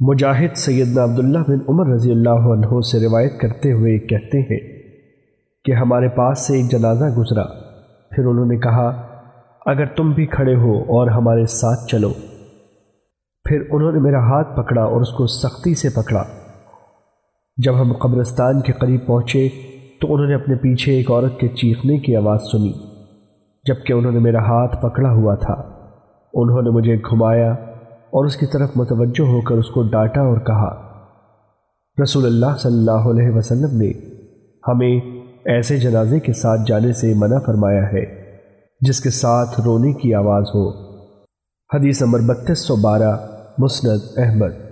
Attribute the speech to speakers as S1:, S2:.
S1: مجاہد سیدنا عبداللہ بن عمر رضی اللہ عنہ سے روایت کرتے ہوئے کہتے ہیں کہ ہمارے پاس سے ایک جنازہ گزرا۔ پھر انہوں نے کہا، اگر تم بھی کھڑے ہو اور ہمارے ساتھ چلو۔ پھر انہوں نے میرا ہاتھ پکڑا اور اس کو سختی سے پکڑا۔ جب ہم قبرستان کے قریب پہنچے تو انہوں نے اپنے پیچھے ایک عورت کے چیخنے کی آواز سنی، جبکہ انہوں نے میرا ہاتھ پکڑا ہوا تھا۔ انہوں نے مجھے گھمایا اور اس کی طرف متوجہ ہو کر اس کو ڈانٹا اور کہا، رسول اللہ صلی اللہ علیہ وسلم نے ہمیں ایسے جنازے کے ساتھ جانے سے منع فرمایا ہے، جس کے ساتھ رونے کی آواز ہو۔ حدیث نمبر بتیس سو بارہ، مسند احمد۔